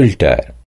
filter.